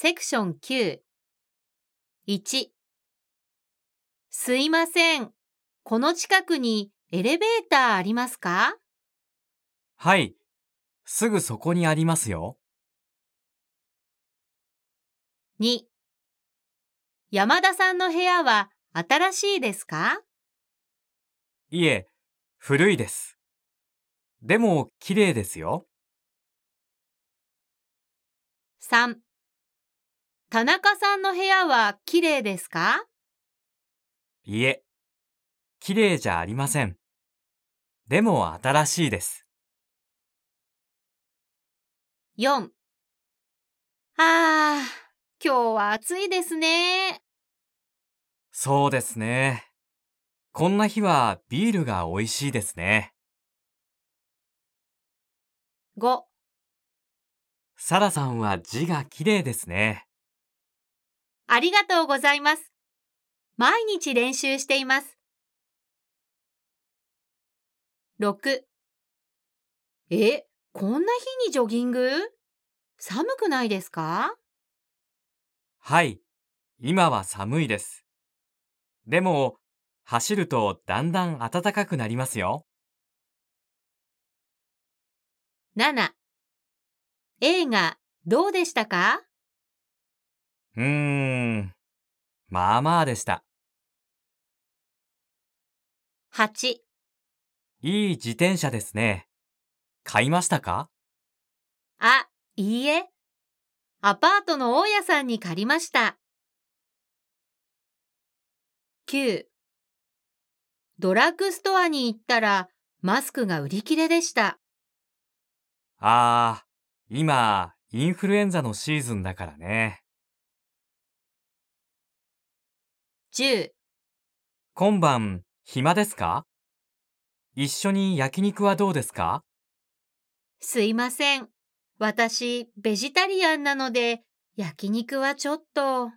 セクション9。1。すいません。この近くにエレベーターありますか？はい。すぐそこにありますよ。?2。山田さんの部屋は新しいですか？いえ、古いです。でも、綺麗ですよ。?3。田中さんの部屋は綺麗ですか？いえ、綺麗じゃありません。でも、新しいです。?4。あー、今日は暑いですね。そうですね。こんな日はビールが美味しいですね。5。サラさんは字が綺麗ですね。ありがとうございます。毎日練習しています。6え、こんな日にジョギング？寒くないですか？はい、今は寒いです。でも、走るとだんだん暖かくなりますよ。?7 映画どうでしたか？うーん、まあまあでした。?8 いい自転車ですね。買いましたか？あ、いいえ。アパートの大家さんに借りました。9ドラッグストアに行ったらマスクが売り切れでした。ああ、今、インフルエンザのシーズンだからね。10今晩、暇ですか？一緒に焼肉はどうですか？すいません。私、ベジタリアンなので、焼肉はちょっと。